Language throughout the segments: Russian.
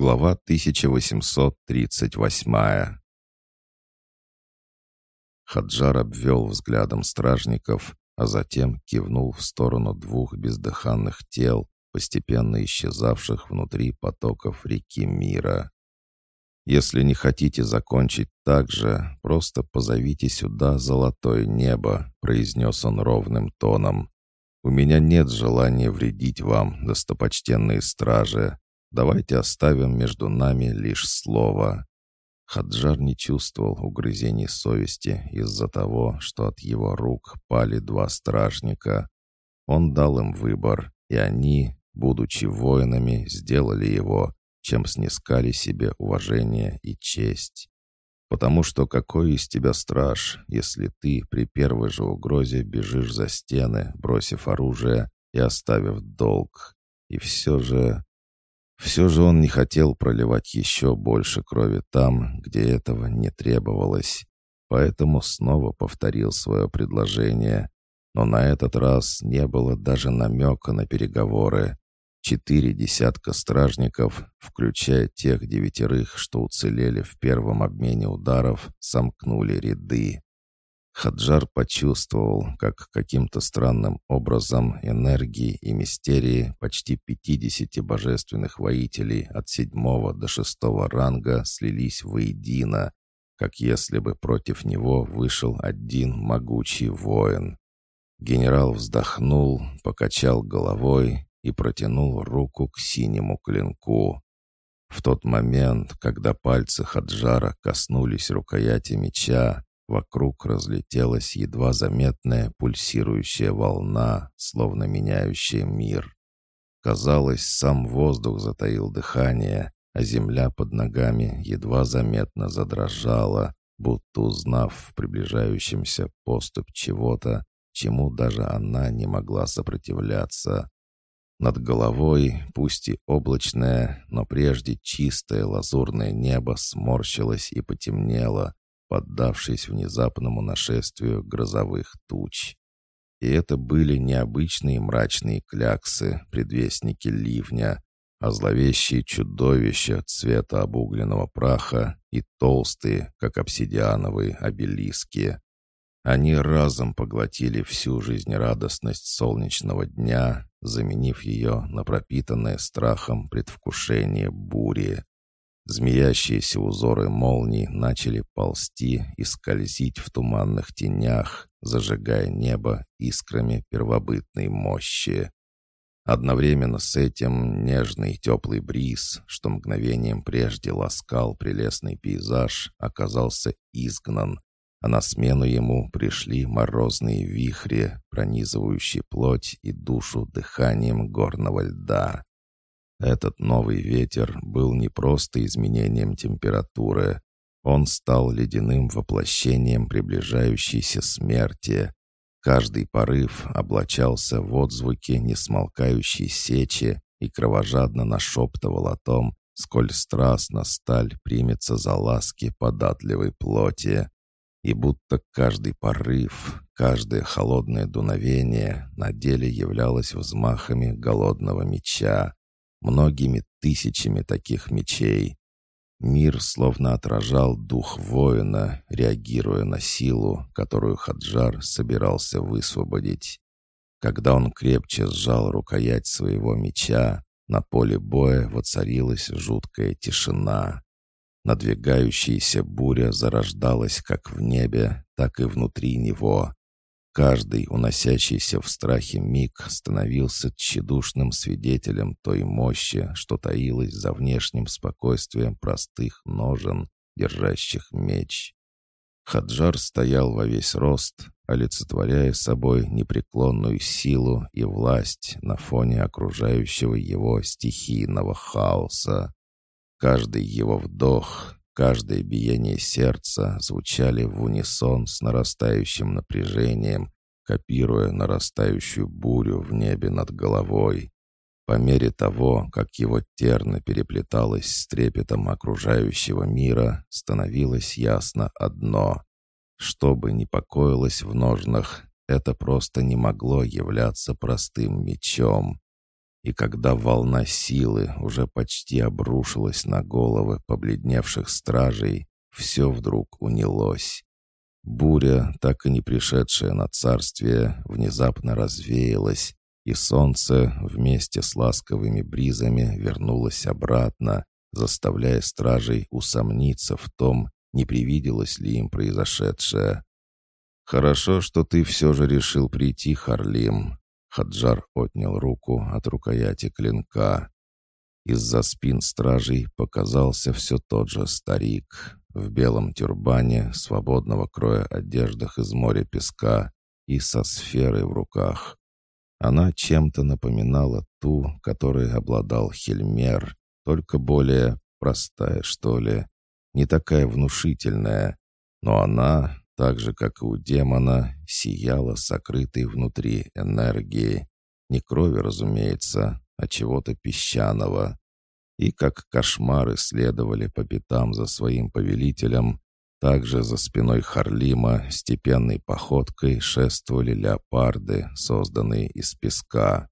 Глава 1838 Хаджар обвел взглядом стражников, а затем кивнул в сторону двух бездыханных тел, постепенно исчезавших внутри потоков реки мира. «Если не хотите закончить так же, просто позовите сюда золотое небо», произнес он ровным тоном. «У меня нет желания вредить вам, достопочтенные стражи. Давайте оставим между нами лишь слово». Хаджар не чувствовал угрызений совести из-за того, что от его рук пали два стражника. Он дал им выбор, и они, будучи воинами, сделали его, чем снискали себе уважение и честь. Потому что какой из тебя страж, если ты при первой же угрозе бежишь за стены, бросив оружие и оставив долг? И все же... Все же он не хотел проливать еще больше крови там, где этого не требовалось. Поэтому снова повторил свое предложение. Но на этот раз не было даже намека на переговоры. Четыре десятка стражников, включая тех девятерых, что уцелели в первом обмене ударов, сомкнули ряды. Хаджар почувствовал, как каким-то странным образом энергии и мистерии почти 50 божественных воителей от седьмого до шестого ранга слились воедино, как если бы против него вышел один могучий воин. Генерал вздохнул, покачал головой и протянул руку к синему клинку. В тот момент, когда пальцы Хаджара коснулись рукояти меча, Вокруг разлетелась едва заметная пульсирующая волна, словно меняющая мир. Казалось, сам воздух затаил дыхание, а земля под ногами едва заметно задрожала, будто узнав в приближающемся поступь чего-то, чему даже она не могла сопротивляться. Над головой, пусть и облачное, но прежде чистое лазурное небо сморщилось и потемнело, поддавшись внезапному нашествию грозовых туч. И это были необычные мрачные кляксы, предвестники ливня, а зловещие чудовища цвета обугленного праха и толстые, как обсидиановые обелиски. Они разом поглотили всю жизнерадостность солнечного дня, заменив ее на пропитанное страхом предвкушение бури. Змеящиеся узоры молний начали ползти и скользить в туманных тенях, зажигая небо искрами первобытной мощи. Одновременно с этим нежный теплый бриз, что мгновением прежде ласкал прелестный пейзаж, оказался изгнан, а на смену ему пришли морозные вихри, пронизывающие плоть и душу дыханием горного льда. Этот новый ветер был не просто изменением температуры. Он стал ледяным воплощением приближающейся смерти. Каждый порыв облачался в отзвуке несмолкающей сечи и кровожадно нашептывал о том, сколь страстно сталь примется за ласки податливой плоти. И будто каждый порыв, каждое холодное дуновение на деле являлось взмахами голодного меча, многими тысячами таких мечей. Мир словно отражал дух воина, реагируя на силу, которую Хаджар собирался высвободить. Когда он крепче сжал рукоять своего меча, на поле боя воцарилась жуткая тишина. Надвигающаяся буря зарождалась как в небе, так и внутри него. Каждый, уносящийся в страхе миг, становился тщедушным свидетелем той мощи, что таилась за внешним спокойствием простых ножен, держащих меч. Хаджар стоял во весь рост, олицетворяя собой непреклонную силу и власть на фоне окружающего его стихийного хаоса. Каждый его вдох, Каждое биение сердца звучали в унисон с нарастающим напряжением, копируя нарастающую бурю в небе над головой. По мере того, как его терна переплеталась с трепетом окружающего мира, становилось ясно одно. Что бы ни покоилось в ножнах, это просто не могло являться простым мечом. И когда волна силы уже почти обрушилась на головы побледневших стражей, все вдруг унялось. Буря, так и не пришедшая на царствие, внезапно развеялась, и солнце вместе с ласковыми бризами вернулось обратно, заставляя стражей усомниться в том, не привиделось ли им произошедшее. «Хорошо, что ты все же решил прийти, Харлим». Хаджар отнял руку от рукояти клинка. Из-за спин стражей показался все тот же старик в белом тюрбане, свободного кроя одеждах из моря песка и со сферой в руках. Она чем-то напоминала ту, которой обладал Хельмер, только более простая, что ли, не такая внушительная, но она, так же, как и у демона, сияла сокрытой внутри энергией. Не крови, разумеется, а чего-то песчаного. И как кошмары следовали по пятам за своим повелителем, также за спиной Харлима степенной походкой шествовали леопарды, созданные из песка.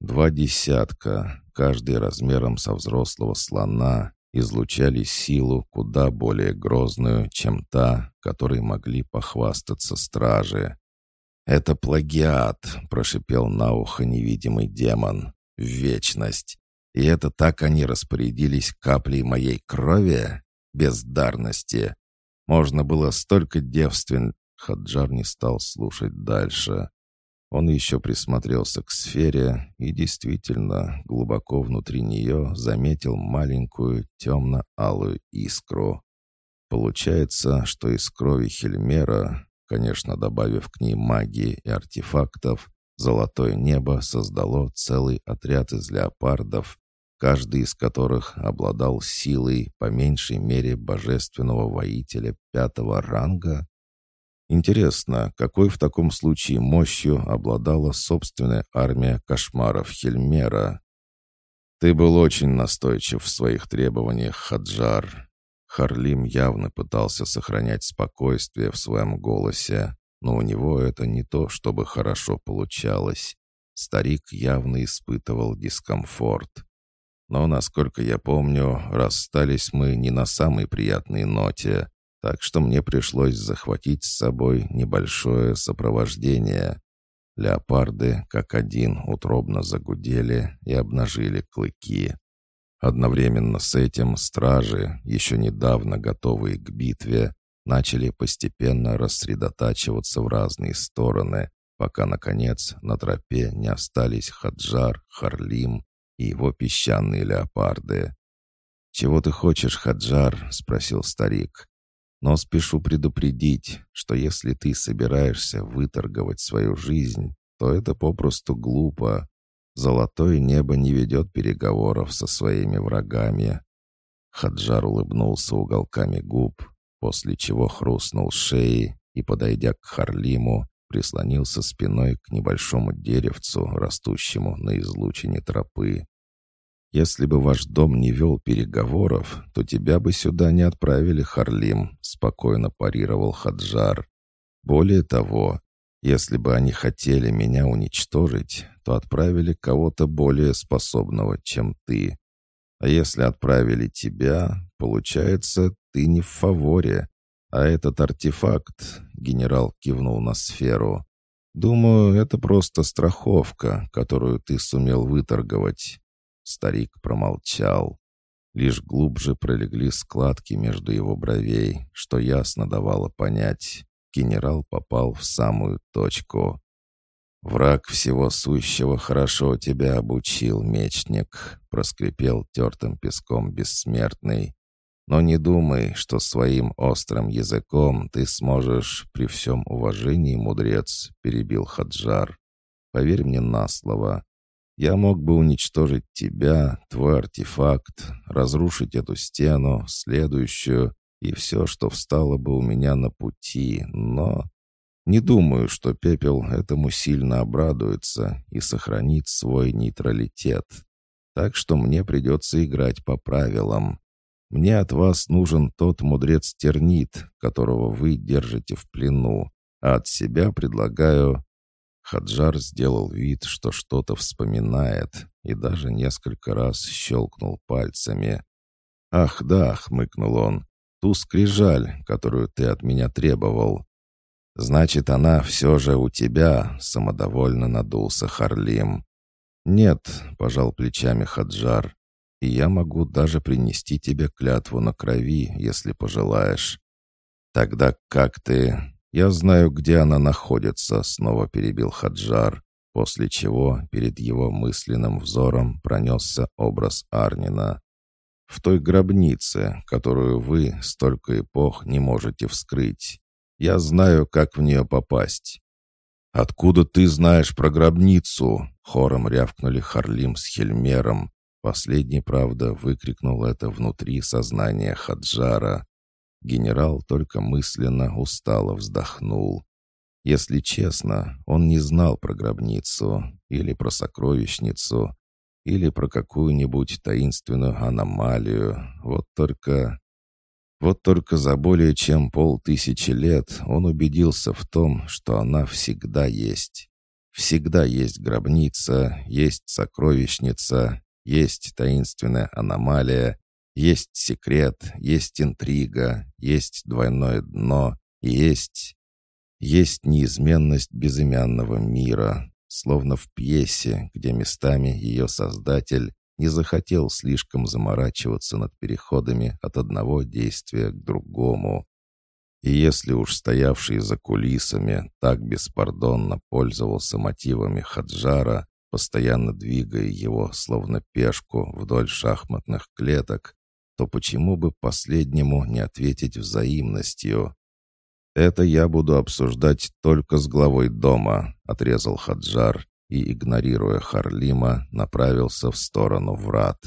Два десятка, каждый размером со взрослого слона, излучали силу куда более грозную, чем та, которой могли похвастаться стражи. «Это плагиат», — прошипел на ухо невидимый демон. «Вечность. И это так они распорядились каплей моей крови? Бездарности. Можно было столько девствен...» Хаджар не стал слушать дальше. Он еще присмотрелся к сфере и действительно глубоко внутри нее заметил маленькую темно-алую искру. Получается, что из крови Хельмера, конечно, добавив к ней магии и артефактов, золотое небо создало целый отряд из леопардов, каждый из которых обладал силой по меньшей мере божественного воителя пятого ранга, Интересно, какой в таком случае мощью обладала собственная армия кошмаров Хельмера? Ты был очень настойчив в своих требованиях, Хаджар. Харлим явно пытался сохранять спокойствие в своем голосе, но у него это не то, чтобы хорошо получалось. Старик явно испытывал дискомфорт. Но, насколько я помню, расстались мы не на самой приятной ноте так что мне пришлось захватить с собой небольшое сопровождение. Леопарды, как один, утробно загудели и обнажили клыки. Одновременно с этим стражи, еще недавно готовые к битве, начали постепенно рассредотачиваться в разные стороны, пока, наконец, на тропе не остались Хаджар, Харлим и его песчаные леопарды. «Чего ты хочешь, Хаджар?» — спросил старик. Но спешу предупредить, что если ты собираешься выторговать свою жизнь, то это попросту глупо. Золотое небо не ведет переговоров со своими врагами. Хаджар улыбнулся уголками губ, после чего хрустнул шеей и, подойдя к Харлиму, прислонился спиной к небольшому деревцу, растущему на излучине тропы. «Если бы ваш дом не вел переговоров, то тебя бы сюда не отправили, Харлим», — спокойно парировал Хаджар. «Более того, если бы они хотели меня уничтожить, то отправили кого-то более способного, чем ты. А если отправили тебя, получается, ты не в фаворе. А этот артефакт, — генерал кивнул на сферу, — думаю, это просто страховка, которую ты сумел выторговать. Старик промолчал. Лишь глубже пролегли складки между его бровей, что ясно давало понять. Генерал попал в самую точку. «Враг всего сущего хорошо тебя обучил, мечник», — проскрипел тертым песком бессмертный. «Но не думай, что своим острым языком ты сможешь, при всем уважении, мудрец», — перебил Хаджар. «Поверь мне на слово, я мог бы уничтожить тебя, твой артефакт, разрушить эту стену, следующую и все, что встало бы у меня на пути, но... Не думаю, что пепел этому сильно обрадуется и сохранит свой нейтралитет. Так что мне придется играть по правилам. Мне от вас нужен тот мудрец Тернит, которого вы держите в плену, а от себя предлагаю Хаджар сделал вид, что что-то вспоминает, и даже несколько раз щелкнул пальцами. «Ах да», — хмыкнул он, — «ту скрижаль, которую ты от меня требовал». «Значит, она все же у тебя», — самодовольно надулся Харлим. «Нет», — пожал плечами Хаджар, — «и я могу даже принести тебе клятву на крови, если пожелаешь». «Тогда как ты...» «Я знаю, где она находится», — снова перебил Хаджар, после чего перед его мысленным взором пронесся образ Арнина. «В той гробнице, которую вы столько эпох не можете вскрыть. Я знаю, как в нее попасть». «Откуда ты знаешь про гробницу?» — хором рявкнули Харлим с Хельмером. Последний, правда, выкрикнул это внутри сознания Хаджара. Генерал только мысленно устало вздохнул. Если честно, он не знал про гробницу, или про сокровищницу, или про какую-нибудь таинственную аномалию. Вот только... Вот только за более чем полтысячи лет он убедился в том, что она всегда есть. Всегда есть гробница, есть сокровищница, есть таинственная аномалия, есть секрет, есть интрига, есть двойное дно, есть... Есть неизменность безымянного мира, словно в пьесе, где местами ее создатель не захотел слишком заморачиваться над переходами от одного действия к другому. И если уж стоявший за кулисами так беспардонно пользовался мотивами Хаджара, постоянно двигая его, словно пешку, вдоль шахматных клеток, то почему бы последнему не ответить взаимностью? «Это я буду обсуждать только с главой дома», — отрезал Хаджар и, игнорируя Харлима, направился в сторону врат.